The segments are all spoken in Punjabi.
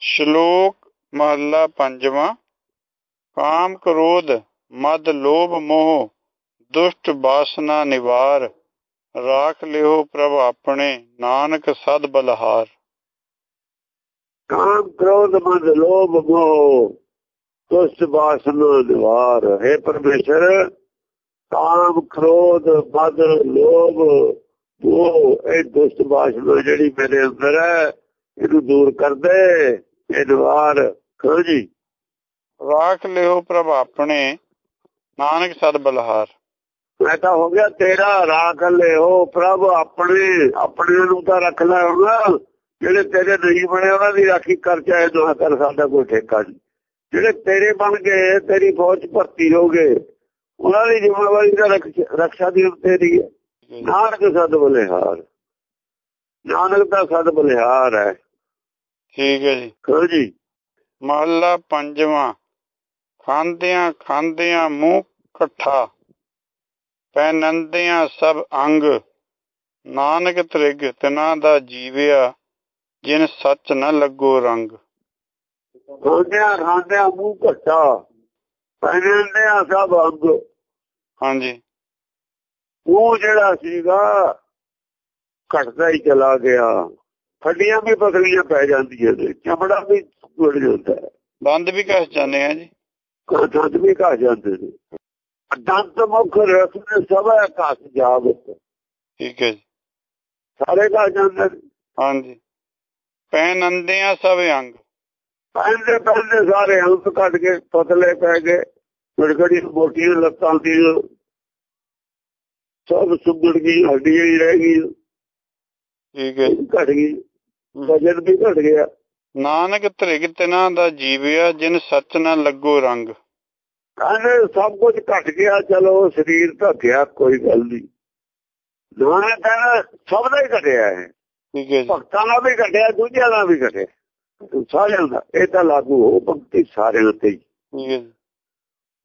ਸ਼ਲੋਕ ਮਹੱਲਾ ਪੰਜਵਾਂ, ਕਾਮ ਕ੍ਰੋਧ, ਮਦ ਲੋਭ ਮੋਹ, ਦੁਸ਼ਟ ਬਾਸਨਾ ਨਿਵਾਰ, ਰਾਖ ਲਿਓ ਪ੍ਰਭ ਆਪਣੇ, ਨਾਨਕ ਸਦ ਬਲਹਾਰ। ਕਾਮ ਕ੍ਰੋਧ, ਮਦ ਲੋਭ ਮੋਹ, ਦੁਸ਼ਟ ਬਾਸਨਾ ਨਿਵਾਰ। ਹੈ ਪਰਮੇਸ਼ਰ, ਕਾਮ ਕ੍ਰੋਧ, ਮਦ ਲੋਭ ਮੋਹ, ਇਹ ਦੁਸ਼ਟ ਬਾਸਨਾ ਜਿਹੜੀ ਮੇਰੇ ਅੰਦਰ ਹੈ, ਇਹਨੂੰ ਦੂਰ ਕਰ ਦੇ। ਇਹ ਕਹੋ ਜੀ। ਰਾਖ ਲਿਓ ਪ੍ਰਭ ਆਪਣੇ ਨਾਨਕ ਸਦ ਬਲਹਾਰ। ਮੈਂ ਤਾਂ ਹੋ ਗਿਆ ਤੇਰਾ ਰਾਖ ਲਿਓ ਪ੍ਰਭ ਆਪਣੇ। ਆਪਣੇ ਨੂੰ ਤਾਂ ਰੱਖ ਲੈ ਹੁਣ। ਜਿਹੜੇ ਤੇਰੇ ਨਹੀਂ ਬਣੇ ਉਹਨਾਂ ਦੀ ਰਾਖੀ ਕਰ ਚਾਹੇ ਨਾ ਕਰ ਸਾਡਾ ਕੋਈ ਠੇਕਾ ਨਹੀਂ। ਜਿਹੜੇ ਤੇਰੇ ਬਣ ਗਏ ਤੇਰੀ ਫੌਜ ਭਰਤੀ ਹੋ ਗਏ ਉਹਨਾਂ ਦੀ ਜ਼ਿੰਮੇਵਾਰੀ ਦਾ ਰੱਖਿਆ ਦੀ ਤੇਰੀ ਹੈ। ਨਾਨਕ ਸਦ ਬਲਿਹਾਰ। ਨਾਨਕ ਦਾ ਸਦ ਬਲਿਹਾਰ ਹੈ। ਠੀਕ ਹੈ ਜੀ। ਜੀ? ਮਹੱਲਾ ਪੰਜਵਾਂ। ਖਾਂਦਿਆਂ ਖਾਂਦਿਆਂ ਮੂੰਹ ਇਕੱਠਾ। ਪੈਨੰਦਿਆਂ ਸਭ ਅੰਗ। ਨਾਨਕ ਤ੍ਰਿਗ ਤਿਨਾ ਦਾ ਜੀਵਿਆ ਜਿਨ ਸੱਚ ਨ ਲੱਗੋ ਰੰਗ। ਖਾਂਦਿਆਂ ਖਾਂਦਿਆਂ ਮੂੰਹ ਘੱਟਾ ਪੈਨੰਦਿਆਂ ਸਭ ਅੰਗ। ਹਾਂਜੀ। ਉਹ ਜਿਹੜਾ ਸੀਗਾ ਘਟਦਾ ਹੀ ਚਲਾ ਗਿਆ। ਹੱਡੀਆਂ ਵੀ ਪਤਲੀਆਂ ਪੈ ਜਾਂਦੀਆਂ ਨੇ ਚਮੜਾ ਵੀ ਟੁੱਟ ਜਾਂਦਾ ਬੰਦ ਵੀ ਕਹਿ ਜਾਂਦੇ ਆ ਜੀ। ਦੰਦ ਵੀ ਘਾ ਜਾਂਦੇ ਨੇ। ਦੰਦ ਮੁਖ ਰਸ ਨੇ ਸਭ ਘਸ ਜਾਵਤ ਠੀਕ ਹੈ ਜੀ। ਸਾਰੇ ਘਾ ਜਾਂਦੇ ਹਾਂਜੀ। ਪੈਨੰਦਿਆਂ ਸਭ ਅੰਗ। ਪੈਂਦੇ ਪੈਂਦੇ ਸਾਰੇ ਅੰਗ ਕੱਟ ਕੇ ਪਤਲੇ ਪੈ ਗਏ ਗੜਗੜੀ ਮੋਟੀਆਂ ਲੱਤਾਂ ਦੀ ਸਭ ਸੁਗੜ ਗਈ ਹੱਡੀਆਂ ਹੀ ਰਹਿ ਗਈ ਠੀਕ ਹੈ ਘਟ ਗਈ। ਵਜਨ ਵੀ ਘਟ ਗਿਆ। ਨਾਨਕ ਤ੍ਰਿਗ ਤਿਨਾ ਦਾ ਜੀਵਿਆ ਜਿਨ ਸੱਚ ਨ ਲੱਗੋ ਰੰਗ। ਕਹਿੰਦੇ ਸਭ ਕੁਝ ਘਟ ਗਿਆ ਚਲੋ ਸਰੀਰ ਤਾਂ ਗਿਆ ਕੋਈ ਗੱਲ ਨਹੀਂ ਨਾਨਕ ਕਹਿੰਦਾ ਸਭ ਦਾ ਹੀ ਘਟਿਆ ਹੈ। ਠੀਕ ਹੈ ਭਗਤਾਂ ਦਾ ਵੀ ਘਟਿਆ ਦੂਜਿਆਂ ਦਾ ਵੀ ਘਟਿਆ। ਸਾਰਿਆਂ ਦਾ ਇਹ ਤਾਂ ਲਾਗੂ ਹੋ ਭਗਤੀ ਸਾਰਿਆਂ ਤੇ ਹੀ। ਠੀਕ ਹੈ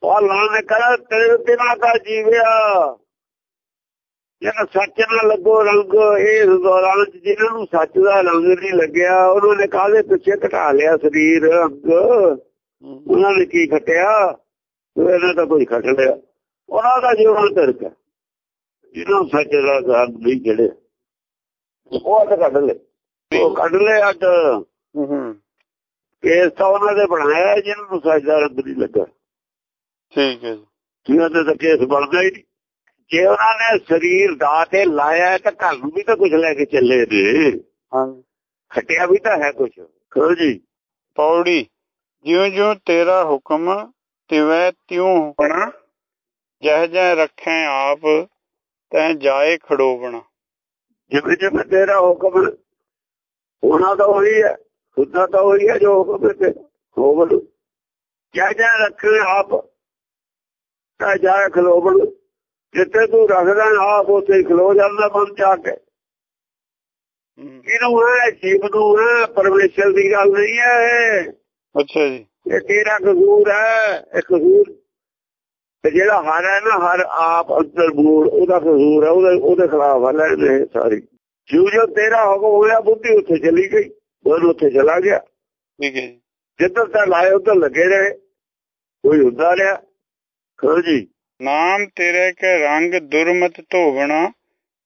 ਉਹ ਨਾਨਕ ਕਹਿੰਦਾ ਤੇਰੇ ਤਿਨਾ ਦਾ ਜੀਵਿਆ। ਜਿਹਨਾਂ ਸੱਚ ਨਾਲ ਲੱਗੋ ਰੰਗ ਇਸ ਦੌਰਾਨ ਜਿਹਨਾਂ ਨੂੰ ਸੱਚ ਦਾ ਰੰਗ ਨਹੀਂ ਲੱਗਿਆ ਉਹਨਾਂ ਨੇ ਕਾਹਦੇ ਪਿੱਛੇ ਘਟਾ ਲਿਆ ਸਰੀਰ ਅੰਗ ਉਹਨਾਂ ਨੇ ਕੀ ਘਟਿਆ ਇਹਨਾਂ ਦਾ ਕੋਈ ਘਟ ਲਿਆ। ਉਹਨਾਂ ਦਾ ਜੀਵਨ ਤਰਕ ਜਿਹਨਾਂ ਸੱਚ ਦਾ ਰੰਗ ਨਹੀਂ ਜਿਹੜੇ ਉਹ ਤਾਂ ਕੱਢ ਲੈ ਉਹ ਕੱਢ ਲੈ ਅੱਜ। ਕੇਸ ਤਾਂ ਉਹਨਾਂ ਦੇ ਬਣਾਇਆ ਜਿਹਨਾਂ ਨੂੰ ਸੱਚ ਦਾ ਰੰਗ ਨਹੀਂ ਲੱਗਾ। ਠੀਕ ਹੈ ਜੀ। ਜਿਹਨਾਂ ਦੇ ਤਾਂ ਕੇਸ ਬਣਦਾ ਹੀ ਨਹੀਂ। ਜੇ ਉਹਨਾਂ ਨੇ ਸਰੀਰ ਦਾ ਤੇ ਲਾਇਆ ਤਾਂ ਘਰ ਨੂੰ ਵੀ ਤਾਂ ਕੁਝ ਲੈ ਕੇ ਚੱਲੇ ਨੇ ਹਾਂਜੀ। ਖਟਿਆ ਵੀ ਤਾਂ ਹੈ ਕੁਝ ਕਹੋ ਜੀ। ਪੌੜੀ ਜਿਉਂ ਜਿਉਂ ਤੇਰਾ ਹੁਕਮ ਤਿਵੈ ਤਿਉ ਬਣਾ ਜਹ ਜਹ ਰੱਖੈ ਆਪ ਤੈ ਜਾਏ ਖੜੋਵਣਾ ਜਿਵੇਂ ਜਿਵੇਂ ਤੇਰਾ ਹੁਕਮ ਉਹਨਾਂ ਦਾ ਉਹੀ ਹੈ ਖੁਦਾ ਤਾਂ ਉਹੀ ਹੈ ਜੋ ਹੁਕਮ ਤੇ ਹੋਵਲ ਕਿਆ ਜਾ ਰੱਖੇ ਆਪ ਤਾਂ ਜਾਏ ਖਲੋਵਣ ਜਿੱਥੇ ਤੂੰ ਰੱਖਦਾ ਆਪ ਉੱਥੇ ਖਲੋ ਜਾਂਦਾ ਬਣ ਜਾ ਕੇ। ਇਹਨੂੰ ਹੈ ਜੀਵ ਨੂੰ ਹੈ ਪਰਮੇਸ਼ਰ ਦੀ ਗੱਲ ਨਹੀਂ ਹੈ ਅੱਛਾ ਜੀ। ਇਹ ਤੇਰਾ ਕਸੂਰ ਹੈ ਇਹ ਕਸੂਰ ਤੇ ਜਿਹੜਾ ਹਰ ਹੈ ਨਾ ਹਰ ਆਪ ਅੰਦਰ ਮੂੜ ਉਹਦਾ ਕਸੂਰ ਹੈ ਉਹਦੇ ਉਹਦੇ ਖਿਲਾਫ ਹਲਾ ਨੇ ਸਾਰੀ। ਜਿਉ ਜੋ ਤੇਰਾ ਹੁਕਮ ਹੋਇਆ ਬੁੱਧੀ ਉੱਥੇ ਚਲੀ ਗਈ ਉਹ ਉੱਥੇ ਚਲਾ ਗਿਆ। ਠੀਕ ਹੈ ਜਿੱਧਰ ਤਾਂ ਲਾਏ ਉਧਰ ਲੱਗੇ ਰਹੇ। ਕੋਈ ਹੁੰਦਾ ਰਿਹਾ। ਖੋ ਜੀ। ਨਾਮ ਤੇਰੇ ਕੇ ਰੰਗ ਦੁਰਮਤ ਧੋਵਣਾ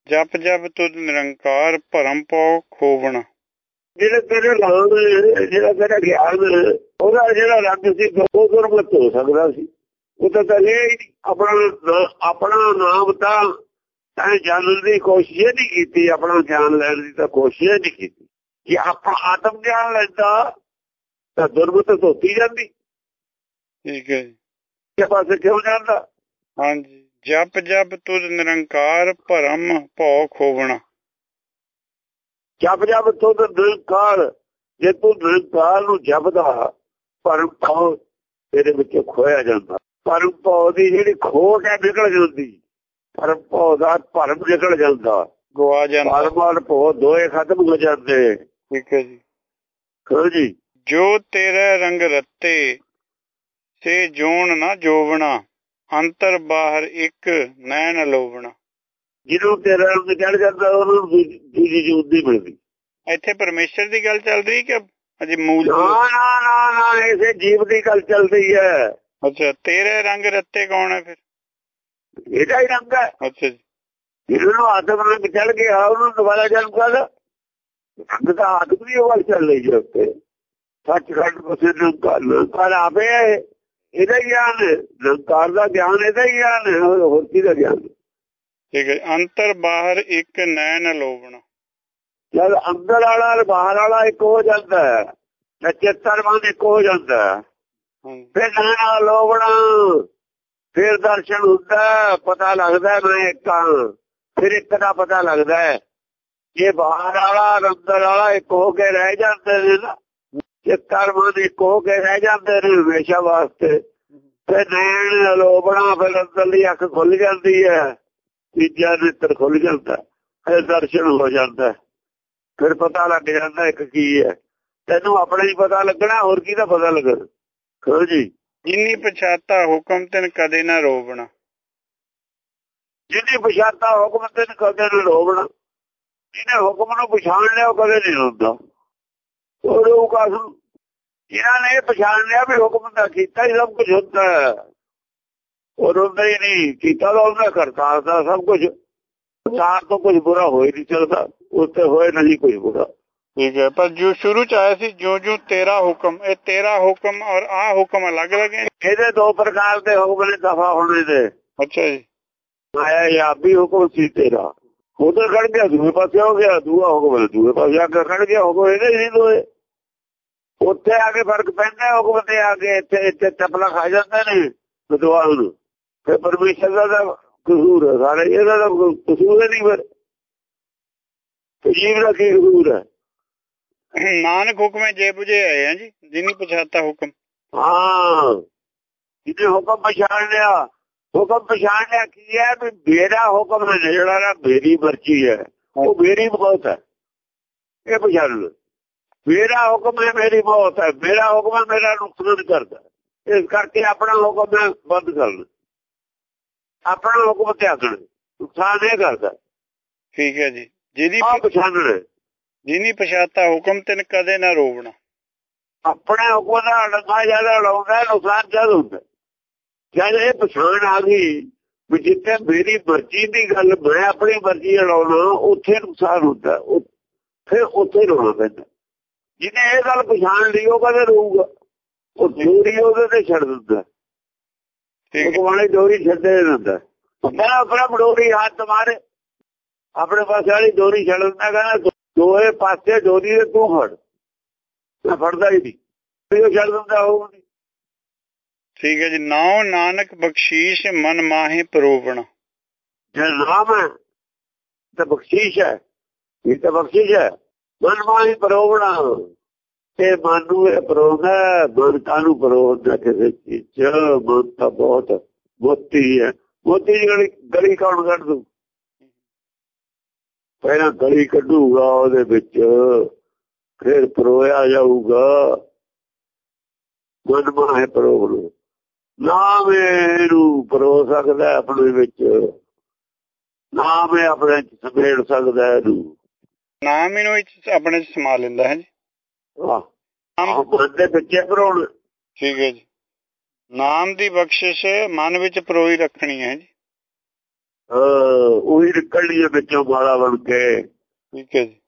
ਜਪ ਜਪ ਤੁਧ ਨਿਰੰਕਾਰ ਭਰਮ ਪਉ ਖੋਵਣਾ। ਜਿਹੜੇ ਤੇਰੇ ਲਾਣ ਜਿਹੜਾ ਤੇਰਾ ਗਿਆਨ ਉਹਦਾ ਜਿਹੜਾ ਰੰਗ ਸੀ ਉਹ ਦੁਰਮਤ ਹੋ ਸਕਦਾ ਸੀ। ਉਹ ਤਾਂ ਤਾਂ ਲੈ ਆਪਣਾ ਆਪਣਾ ਨਾਮ ਤਾਂ ਤਾਂ ਜਾਣਨ ਦੀ ਕੋਸ਼ਿਸ਼ ਨਹੀਂ ਕੀਤੀ ਆਪਣਾ ਗਿਆਨ ਲੈਣ ਦੀ ਤਾਂ ਕੋਸ਼ਿਸ਼ ਨਹੀਂ ਕੀਤੀ। ਜੇ ਆਪਾਂ ਆਤਮ ਗਿਆਨ ਲੈਂਦਾ ਤਾਂ ਦੁਰਮਤ ਧੋਤੀ ਜਾਂਦੀ। ਠੀਕ ਹੈ ਜੀ। ਇਹ ਪਾਸੇ ਕਿਉਂ ਜਾਂਦਾ ਹਾਂਜੀ। ਜਪ ਜਪ ਤੁਧ ਨਿਰੰਕਾਰ ਭਰਮ ਭਉ ਖੋਵਣਾ। ਜਪ ਜਪ ਤੁਧ ਨਿਰੰਕਾਰ ਜੇ ਤੂੰ ਨਿਰੰਕਾਰ ਨੂੰ ਜਪਦਾ ਭਰਮ ਭਉ ਤੇਰੇ ਵਿੱਚ ਖੋਇਆ ਜਾਂਦਾ। ਭਰਮ ਭਉ ਦੀ ਜਿਹੜੀ ਖੋਟ ਹੈ ਨਿਕਲ ਜਾਂਦੀ ਭਰਮ ਭਉ ਦਾ ਭਰਮ ਨਿਕਲ ਜਾਂਦਾ। ਗਵਾ ਜਾਂਦਾ। ਭਰਮ ਔਰ ਭਉ ਦੋਏ ਖਤਮ ਹੋ ਜਾਂਦੇ। ਠੀਕ ਹੈ ਜੀ। ਕਹੋ ਜੀ। ਜੋ ਤੇਰੇ ਰੰਗ ਰੱਤੇ ਸੇ ਜੋਣ ਨਾ ਜੋਵਣਾ। ਅੰਤਰ ਬਾਹਰ ਇੱਕ ਨੈਣ ਲੋਵਣਾ। ਜਿਹਨੂੰ ਤੇਰਾ ਰੰਗ ਚੜ ਜਾਂਦਾ ਉਹਨੂੰ ਦੂਜੀ ਜੂਤ ਦੀ ਮਿਲਦੀ। ਇੱਥੇ ਪਰਮੇਸ਼ਰ ਦੀ ਗੱਲ ਚੱਲ ਰਹੀ ਕਿ ਅਜੇ ਮੂਲ ਨਾ ਨਾ ਨਾ ਨਾ ਇਸੇ ਜੀਵ ਦੀ ਗੱਲ ਚੱਲਦੀ ਹੈ। ਅੱਛਾ ਤੇਰੇ ਰੰਗ ਰੱਤੇ ਕੌਣ ਹੈ ਫਿਰ? ਇਹਦਾ ਹੀ ਰੰਗ ਹੈ। ਅੱਛਾ ਜੀ। ਜਿਹਨੂੰ ਆਦਮ ਰੰਗ ਚੜ ਗਿਆ ਉਹਨੂੰ ਦੁਬਾਰਾ ਜਨਮ ਕਰ। ਰੰਗ ਦਾ ਆਦਮ ਵੀ ਉਹ ਚੱਲ ਰਹੀ ਹੈ ਉੱਤੇ ਸੱਚ ਖੰਡ ਬਸੇ ਨਿਰੰਕਾਰ ਨਿਰੰਕਾਰ ਆਪੇ ਹੈ ਇਹਦਾ ਗਿਆਨ ਨਿਰੰਕਾਰ ਦਾ ਗਿਆਨ ਇਹਦਾ ਹੀ ਗਿਆਨ ਹੋਰ ਕੀ ਦਾ ਗਿਆਨ? ਠੀਕ ਹੈ ਅੰਤਰ ਬਾਹਰ ਇੱਕ ਨੈਣ ਲੋਬਣਾ ਜਦ ਅੰਦਰ ਵਾਲਾ ਔਰ ਬਾਹਰ ਵਾਲਾ ਇੱਕ ਹੋ ਜਾਂਦਾ ਹੈ। ਤੇ ਚਿੱਤਰ ਮਨ ਇੱਕ ਹੋ ਜਾਂਦਾ ਫਿਰ ਨਾ ਲੋਵਣਾ ਫਿਰ ਦਰਸ਼ਨ ਹੁੰਦਾ ਪਤਾ ਲੱਗਦਾ ਮੈਂ ਇੱਕ ਫਿਰ ਇੱਕ ਦਾ ਪਤਾ ਲੱਗਦਾ ਹੈ। ਇਹ ਬਾਹਰ ਵਾਲਾ ਅੰਦਰ ਵਾਲਾ ਇੱਕ ਹੋ ਕੇ ਰਹਿ ਜਾਂਦੇ ਨੇ ਨਾ ਚਿੱਤਰ ਮਨ ਇੱਕ ਹੋ ਕੇ ਰਹਿ ਜਾਂਦੇ ਨੇ ਹਮੇਸ਼ਾ ਵਾਸਤੇ। ਤੇ ਨੈਣ ਲੋਬਣਾ ਫਿਰ ਅੰਦਰਲੀ ਅੱਖ ਖੁੱਲ ਜਾਂਦੀ ਹੈ ਤੀਜਾ ਨੇਤਰ ਖੁੱਲ ਜਾਂਦਾ ਹੈ, ਫਿਰ ਦਰਸ਼ਨ ਹੋ ਜਾਂਦਾ। ਫਿਰ ਪਤਾ ਲੱਗ ਜਾਂਦਾ ਇੱਕ ਕੀ ਹੈ। ਤੈਨੂੰ ਆਪਣਾ ਹੀ ਪਤਾ ਲੱਗਣਾ ਹੋਰ ਕੀ ਦਾ ਪਤਾ ਲੱਗਣਾ? ਖੋ ਜੀ। ਜਿਨੀ ਪਛਾਤਾ ਹੁਕਮ ਤੈਨ ਕਦੇ ਨਾ ਰੋਵਣਾ। ਜਿਹਨੇ ਪਛਾਤਾ ਹੁਕਮ ਤੇ ਕਦੇ ਨਹੀਂ ਰੋਵਣਾ। ਜਿਹਨੇ ਹੁਕਮ ਨੂੰ ਪਛਾਣ ਲਿਆ ਉਹ ਕਦੇ ਨਹੀਂ ਰੋਂਦਾ। ਉਹ ਰੋਗਾ ਜਿਹਨਾਂ ਨੇ ਇਹ ਪਛਾਣ ਲਿਆ ਵੀ ਹੁਕਮ ਦਾ ਕੀਤਾ ਹੀ ਸਭ ਕੁਝ ਹੁੰਦਾ ਉਹ ਰੋਂਦਾ ਹੀ ਨਹੀਂ। ਕੀਤਾ ਤਾਂ ਉਹਨੇ ਕਰਤਾ ਦਾ ਸਭ ਕੁਝ ਸਾਰ ਤੋਂ ਕੁਝ ਬੁਰਾ ਹੋ ਹੀ ਨਹੀਂ ਸਕਦਾ ਉੱਤੇ ਹੋਏ ਨਹੀਂ ਕੁਝ ਬੁਰਾ। ਠੀਕ ਹੈ। ਪਰ ਜੋ ਸ਼ੁਰੂ ਚ ਆਇਆ ਸੀ ਜੋ ਜੋ ਤੇਰਾ ਹੁਕਮ ਇਹ ਤੇਰਾ ਹੁਕਮ ਔਰ ਆ ਹੁਕਮ ਅਲੱਗ ਅਲੱਗ ਹੈ ਇਹਦੇ ਦੋ ਪ੍ਰਕਾਰ ਦੇ ਹੁਕਮ ਨੇ ਦਫਾ ਹੋਣੇ ਦੇ। ਅੱਛਾ ਜੀ। ਆਇਆ ਜਾਂ ਵੀ ਹੁਕਮ ਸੀ ਤੇਰਾ। ਉਧਰ ਖੜ ਗਿਆ ਦੂਏ ਪਾਸੇ ਹੋ ਗਿਆ ਦੂਆ ਹੁਕਮ ਦੂਏ ਪਾਸੇ ਆ ਕੇ ਖੜ ਗਿਆ ਹੁਕਮ ਇਹਦੇ ਹੀ ਨਹੀਂ ਦੋਏ। ਉੱਥੇ ਆ ਕੇ ਫ਼ਰਕ ਪੈਂਦਾ ਹੁਕਮ ਤੇ ਆ ਕੇ ਇੱਥੇ ਇੱਥੇ ਟਪਲਾ ਖਾ ਜਾਂਦੇ ਨੇ ਵਿਦਵਾਨ ਨੂੰ। ਫਿਰ ਪਰਮੇਸ਼ਰ ਦਾ ਕਸੂਰ ਹੈ ਸਾਰੇ ਇਹਦਾ ਕੋਈ ਕਸੂਰ ਹੀ ਨਹੀਂ ਫਿਰ। ਜੀਵ ਦਾ ਕੀ ਕਸੂਰ ਹੈ? ਨਾਨਕ ਹੁਕਮੇ ਜੇ ਬੁਝੇ ਆਏ ਆ ਜੀ ਜਿਨੀ ਪਛਾਤਾ ਹੁਕਮ। ਹਾਂ ਜਿਹਨੇ ਹੁਕਮ ਪਛਾਣ ਲਿਆ ਹੁਕਮ ਪਛਾਣ ਲਿਆ ਕੀ ਹੈ ਵੀ ਮੇਰਾ ਹੁਕਮ ਹੈ ਜਿਹੜਾ ਨਾ ਮੇਰੀ ਮਰਜ਼ੀ ਹੈ ਉਹ ਮੇਰੀ ਮੌਤ ਹੈ। ਇਹ ਪਛਾਣ ਲਓ। ਮੇਰਾ ਹੁਕਮ ਹੈ ਮੇਰੀ ਮੌਤ ਹੈ। ਮੇਰਾ ਹੁਕਮ ਹੈ ਮੇਰਾ ਨੁਕਸਾਨ ਕਰਦਾ ਇਸ ਕਰਕੇ ਆਪਣਾ ਹੁਕਮ ਹੈ ਬੰਦ ਕਰ ਲਓ। ਆਪਣਾ ਹੁਕਮ ਤਿਆਗਣ ਨੁਕਸਾਨ ਇਹ ਕਰਦਾ। ਠੀਕ ਹੈ ਜੀ। ਜਿਹਦੀ ਪਛਾਣਣਾ ਜਿਨੀ ਪਛਾਤਾ ਹੁਕਮ ਤੈਨ ਕਦੇ ਨਾ ਰੋਵਣਾ। ਆਪਣੇ ਹੁਕਮ ਦਾ ਲੰਗਾ ਜ਼ਿਆਦਾ ਲਾਉਂਦਾ ਨੁਕਸਾਨ ਜਦ ਹੁੰਦਾ ਜਦ ਇਹ ਪਛਾਣ ਆ ਗਈ ਵੀ ਜਿੱਥੇ ਮੇਰੀ ਮਰਜ਼ੀ ਦੀ ਗੱਲ ਮੈਂ ਆਪਣੀ ਮਰਜ਼ੀ ਲਾਉਣਾ ਉੱਥੇ ਨੁਕਸਾਨ ਹੁੰਦਾ ਫਿਰ ਉੱਥੇ ਰੋਣਾ ਪੈਂਦਾ। ਜਿਹਨੇ ਇਹ ਗੱਲ ਪਛਾਣ ਲਈ ਉਹ ਕਦੇ ਰਹੂਗਾ ਉਹ ਡੋਰੀ ਉਹਦੇ ਤੇ ਛੱਡ ਦਿੰਦਾ। ਠੀਕ ਭਗਵਾਨੇ ਡੋਰੀ ਛੱਡੇ ਦਿੰਦਾ। ਕਹਿੰਦਾ ਆਪਣਾ ਡੋਰੀ ਹੱਥ ਮਾਰੇ। ਆਪਣੇ ਪਾਸੇ ਵਾਲੀ ਡੋਰੀ ਛੱਡ ਦਿੰਦਾ ਕਹਿੰਦਾ ਦੋਏ ਪਾਸੇ ਡੋਰੀ ਦੇ ਤੂੰ ਫੜ ਮੈਂ ਫੜਦਾ ਹੀ ਨਹੀਂ। ਉਹ ਛੱਡ ਦਿੰਦਾ ਉਹ ਨਹੀਂ ਠੀਕ ਹੈ ਜੀ, ਨਾਉ ਨਾਨਕ ਬਖਸ਼ੀਸ਼ ਮਨ ਮਾਹੇ ਪਰੋਵਣਾ। ਜੇ ਨਾਮ ਹੈ, ਤਾਂ ਬਖਸ਼ੀਸ਼ ਹੈ। ਇਹ ਤਾਂ ਬਖਸ਼ੀਸ਼ ਹੈ। ਮਨ ਮਾਹੀ ਪਰੋਵਣਾ। ਤੇ ਮਨ ਨੂੰ ਇਹ ਪਰੋਣਾ ਮਨ ਕਾਨੂੰ ਪਰੋਣਾ ਕਿਸੇ ਚੀਜ਼ ਚ? ਮਨ ਤਾਂ ਬਹੁਤ ਮੋਤੀ ਹੈ। ਮੋਤੀ ਦੀ ਗਲੀ ਗਲੀ ਕੌਣ ਕੱਢ ਦੂ ਪਹਿਲਾਂ ਗਲੀ ਕੱਢੂਗਾ ਉਹਦੇ ਵਿੱਚ, ਫਿਰ ਪਰੋਇਆ ਜਾਊਗਾ। ਮਨ ਮਾਹੇ ਪਰੋਵਣਾ। ਨਾਮ ਇਹਨੂੰ ਪਰੋ ਸਕਦਾ ਆਪਣੇ ਵਿੱਚ। ਨਾਮ ਇਹ ਆਪਣੇ ਚ ਸਮੇੜ ਸਕਦਾ ਹੈ ਇਹਨੂੰ ਨਾਮ ਇਹਨੂੰ ਆਪਣੇ ਚ ਸਮਾ ਲੈਂਦਾ ਹੈ ਜੀ। ਆਹ ਨਾਮ ਮਨ ਦੇ ਪਿੱਛੇ ਪਰੋਣ। ਠੀਕ ਹੈ ਜੀ। ਨਾਮ ਦੀ ਬਖਸ਼ਿਸ਼ ਮਨ ਵਿੱਚ ਪਰੋਈ ਰੱਖਣੀ ਹੈ ਜੀ। ਉਹੀ ਨਿਕਲਣੀ ਹੈ ਵਿੱਚੋਂ ਮਾਲਾ ਬਣ ਕੇ। ਠੀਕ ਹੈ ਜੀ।